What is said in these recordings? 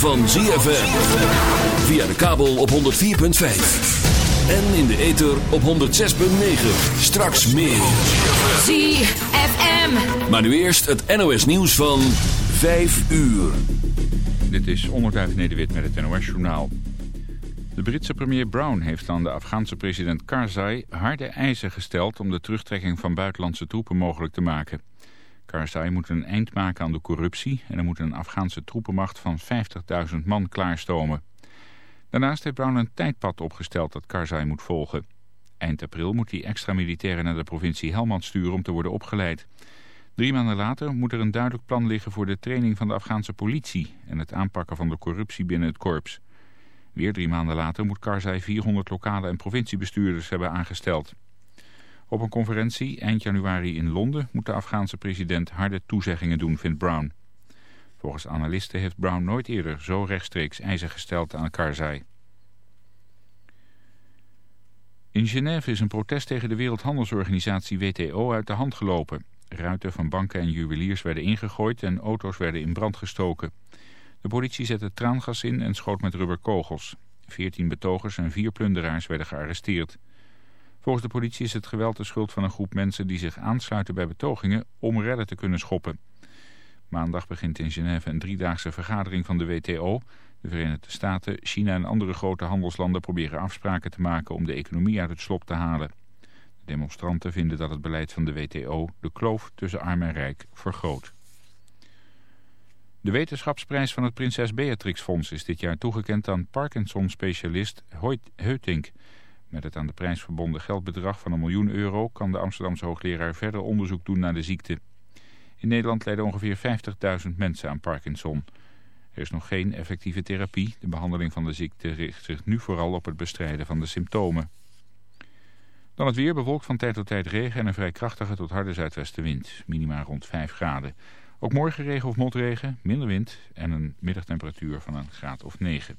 van ZFM. Via de kabel op 104.5. En in de ether op 106.9. Straks meer. ZFM. Maar nu eerst het NOS nieuws van 5 uur. Dit is Onderduif Nederwit met het NOS-journaal. De Britse premier Brown heeft aan de Afghaanse president Karzai harde eisen gesteld om de terugtrekking van buitenlandse troepen mogelijk te maken. Karzai moet een eind maken aan de corruptie en er moet een Afghaanse troepenmacht van 50.000 man klaarstomen. Daarnaast heeft Brown een tijdpad opgesteld dat Karzai moet volgen. Eind april moet hij extra militairen naar de provincie Helmand sturen om te worden opgeleid. Drie maanden later moet er een duidelijk plan liggen voor de training van de Afghaanse politie en het aanpakken van de corruptie binnen het korps. Weer drie maanden later moet Karzai 400 lokale en provinciebestuurders hebben aangesteld. Op een conferentie eind januari in Londen moet de Afghaanse president harde toezeggingen doen, vindt Brown. Volgens analisten heeft Brown nooit eerder zo rechtstreeks eisen gesteld aan Karzai. In Genève is een protest tegen de Wereldhandelsorganisatie WTO uit de hand gelopen. Ruiten van banken en juweliers werden ingegooid en auto's werden in brand gestoken. De politie zette traangas in en schoot met rubberkogels. Veertien betogers en vier plunderaars werden gearresteerd. Volgens de politie is het geweld de schuld van een groep mensen die zich aansluiten bij betogingen om redden te kunnen schoppen. Maandag begint in Genève een driedaagse vergadering van de WTO. De Verenigde Staten, China en andere grote handelslanden proberen afspraken te maken om de economie uit het slop te halen. De demonstranten vinden dat het beleid van de WTO de kloof tussen arm en rijk vergroot. De wetenschapsprijs van het Prinses Beatrix Fonds is dit jaar toegekend aan Parkinson-specialist Heutink. Met het aan de prijs verbonden geldbedrag van een miljoen euro kan de Amsterdamse hoogleraar verder onderzoek doen naar de ziekte. In Nederland lijden ongeveer 50.000 mensen aan Parkinson. Er is nog geen effectieve therapie. De behandeling van de ziekte richt zich nu vooral op het bestrijden van de symptomen. Dan het weer bewolkt van tijd tot tijd regen en een vrij krachtige tot harde zuidwestenwind. Minima rond 5 graden. Ook morgen regen of motregen, minder wind en een middagtemperatuur van een graad of 9.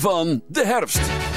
Van de herfst.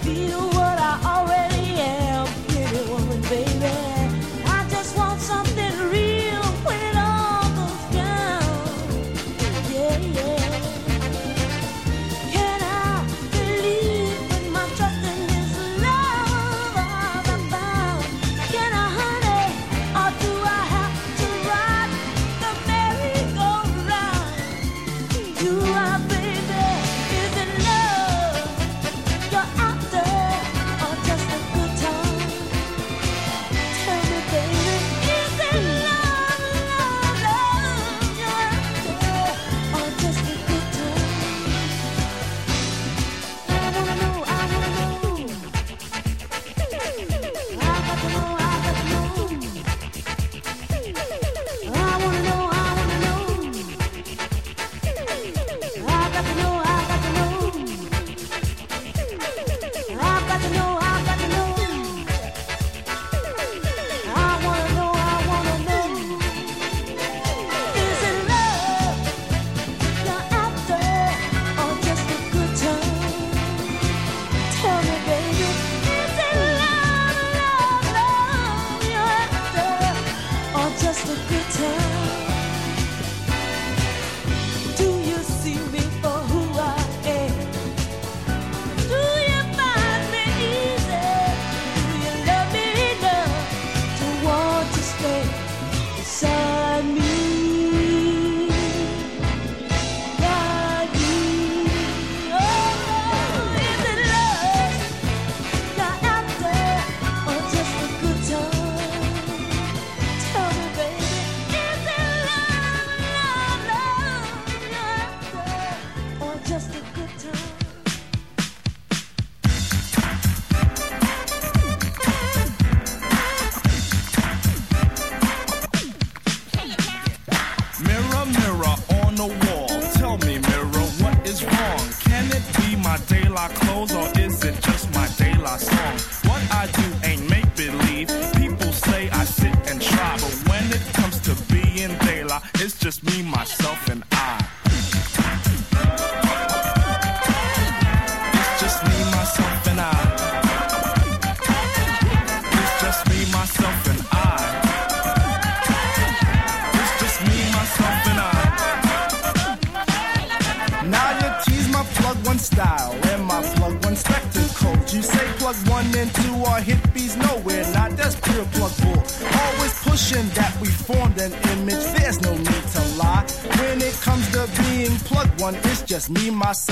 Feel just me, myself,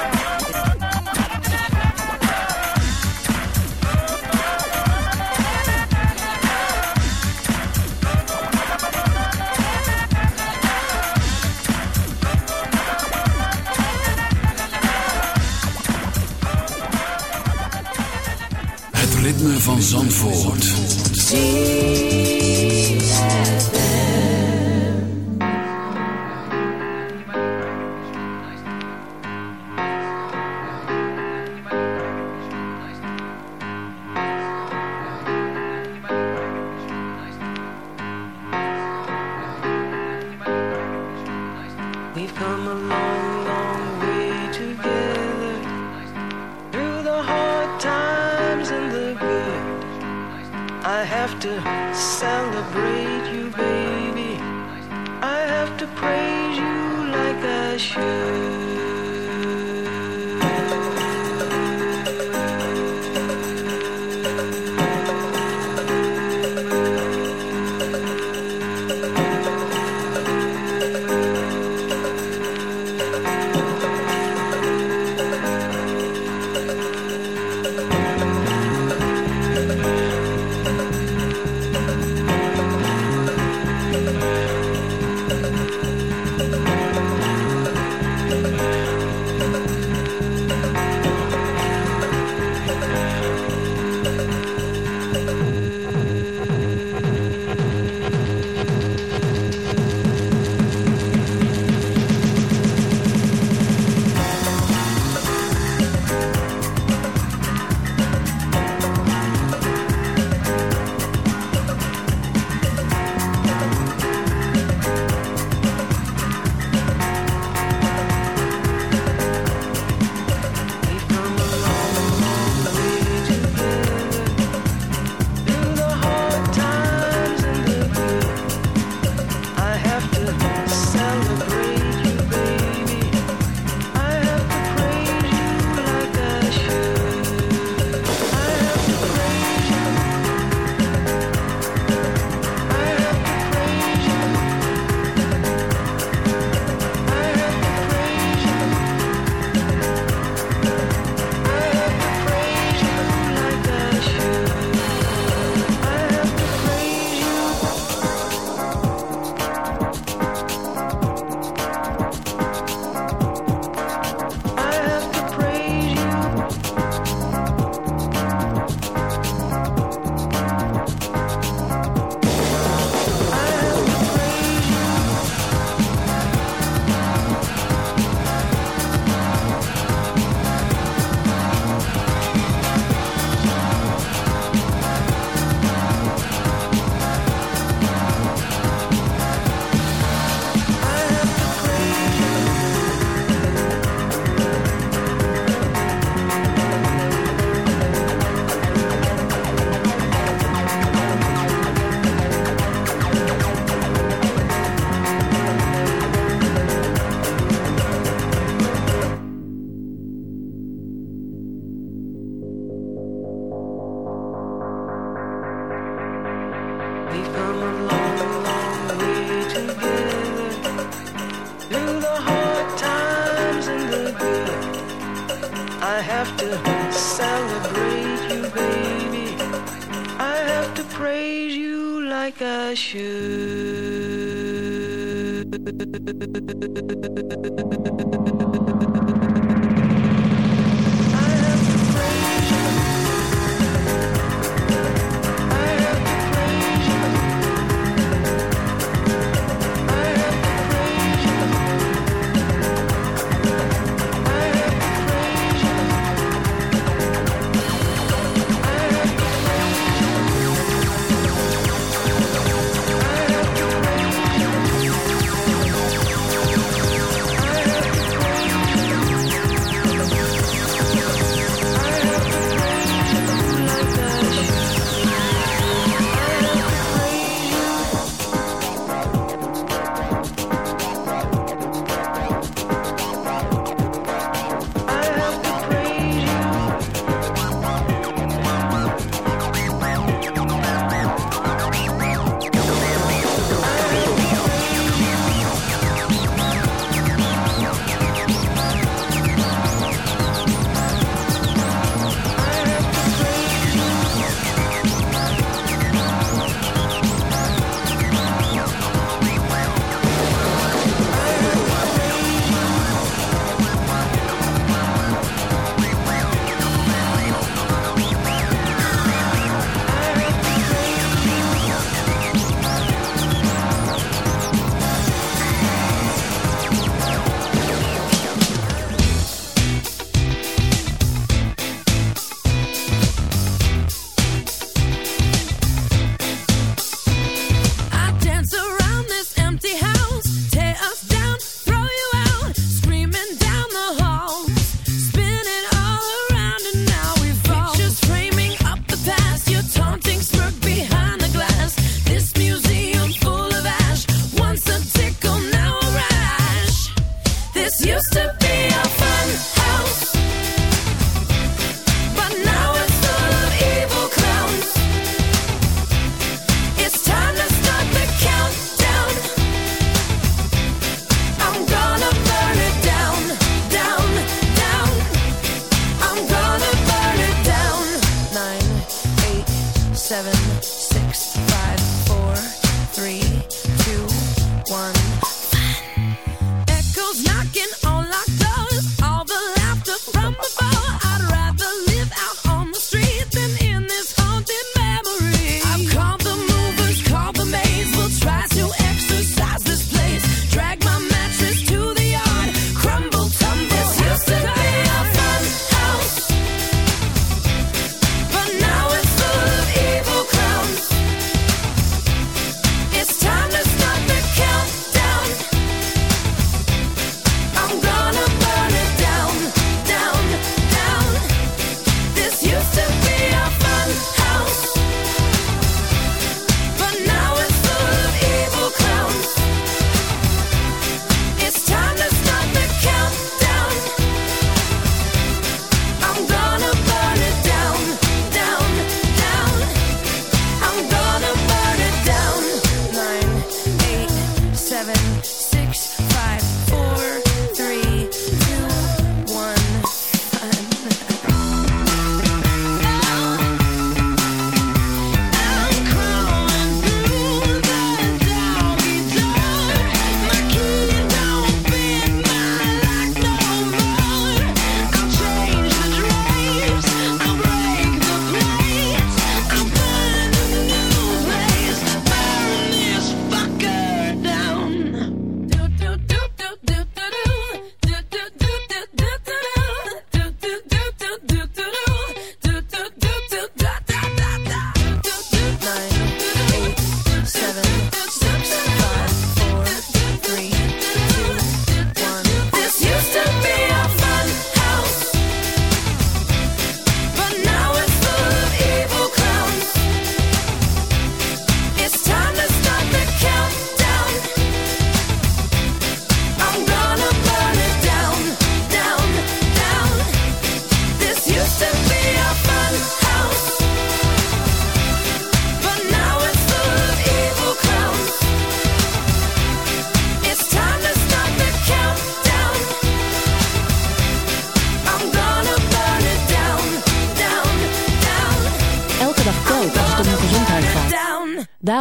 van Zandvoort. doctor.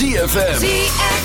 ZFM.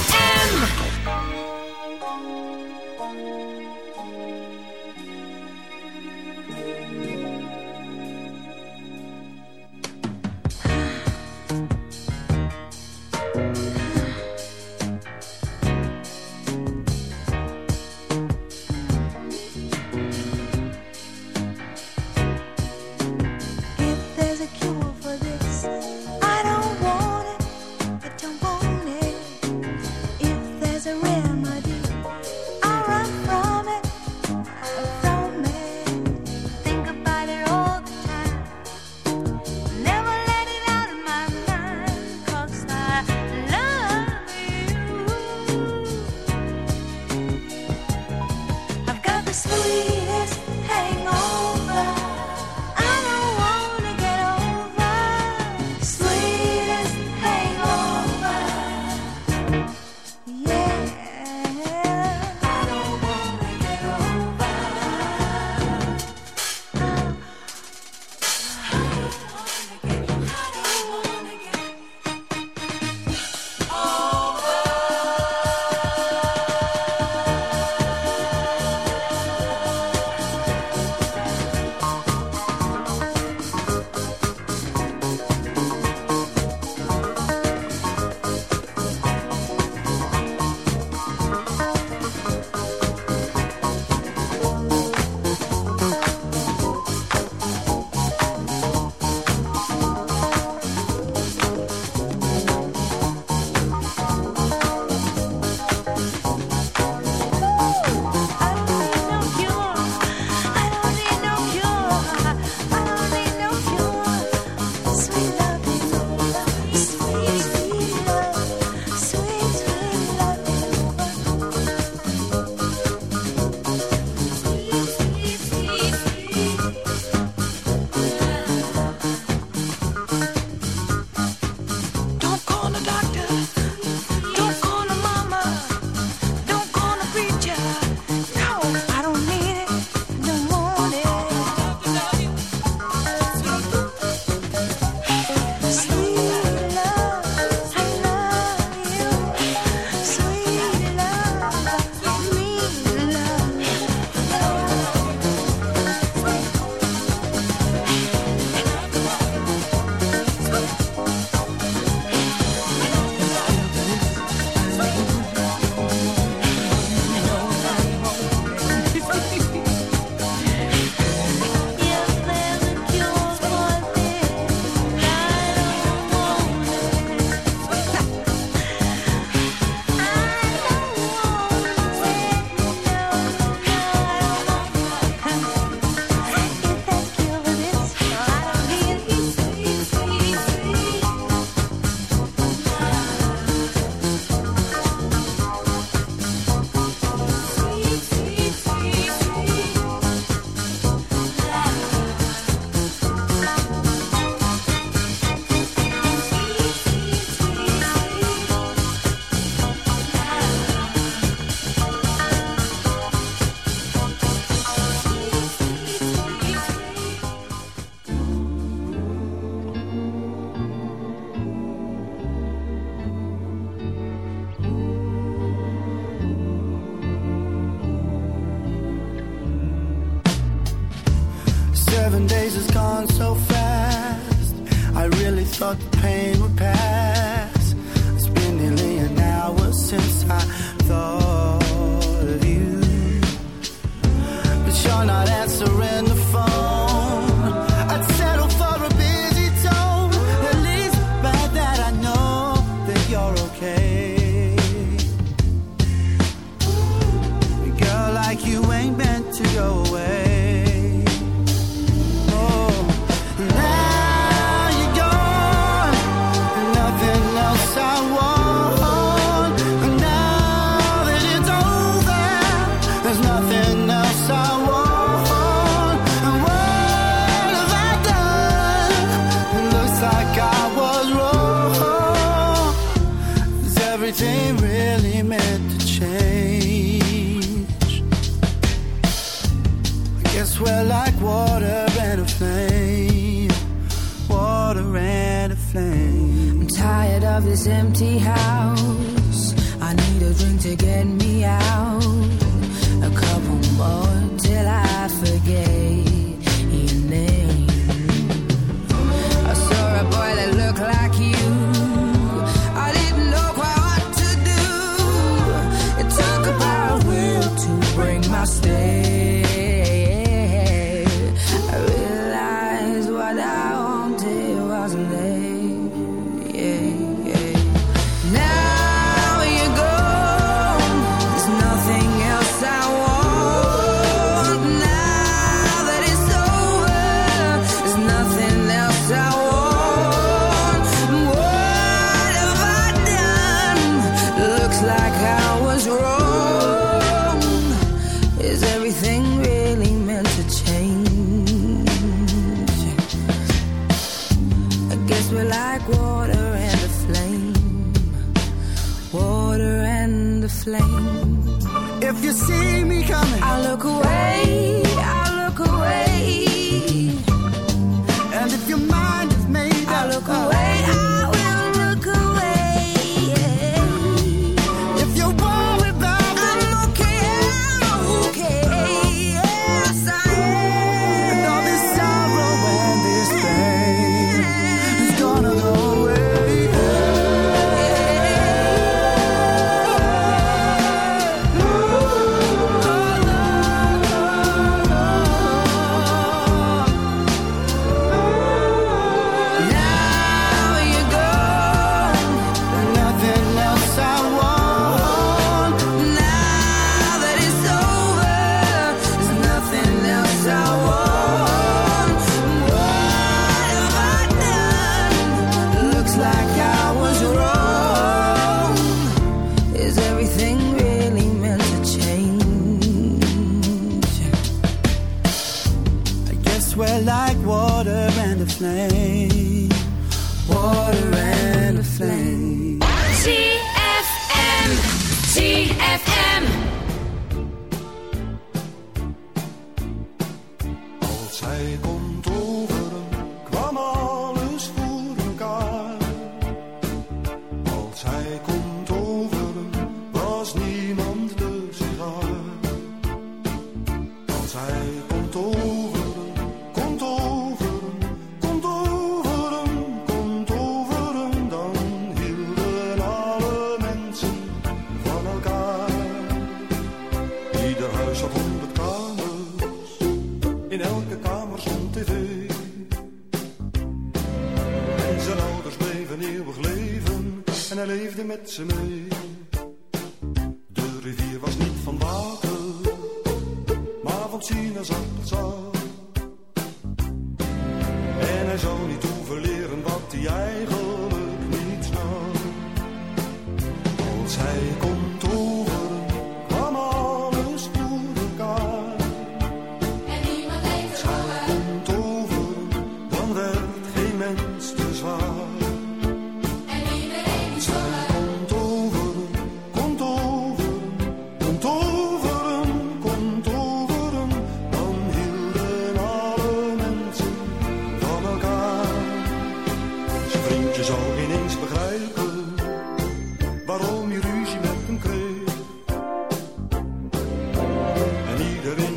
Some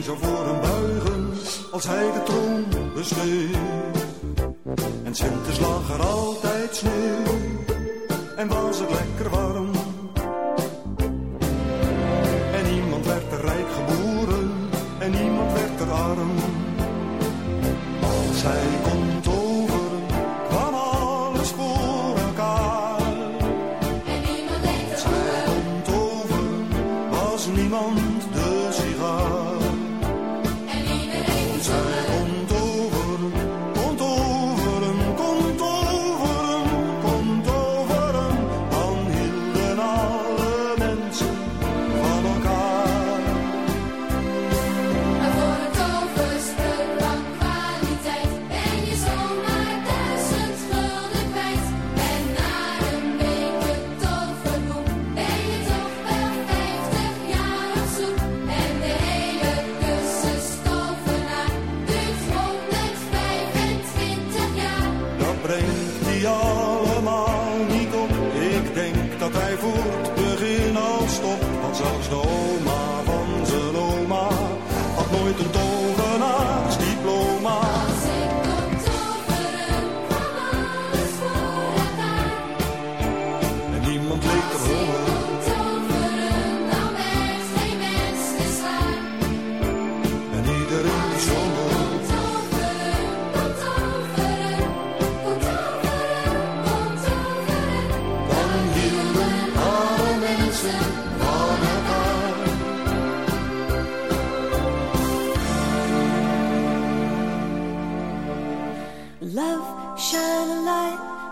zou voor hem buigen als hij de troon besteed. En Sintes lag er altijd sneeuw en was het lekker warm. En niemand werd er rijk geboren en niemand werd er arm. Als hij kon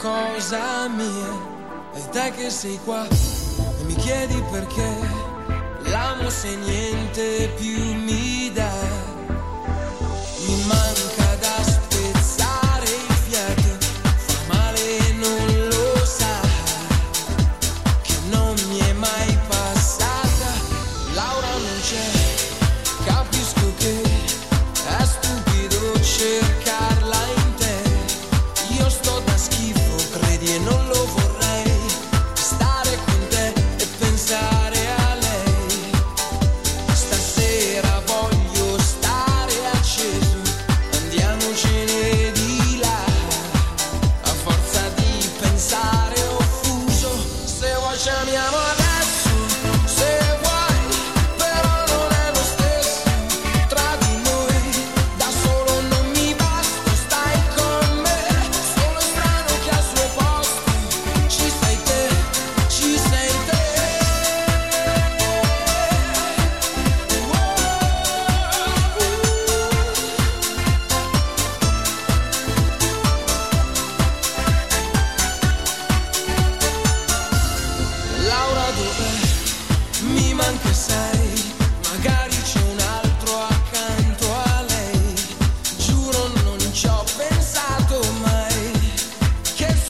Cosa mia. E te che sei qua e mi chiedi perché, l'amo se niente più mi dai.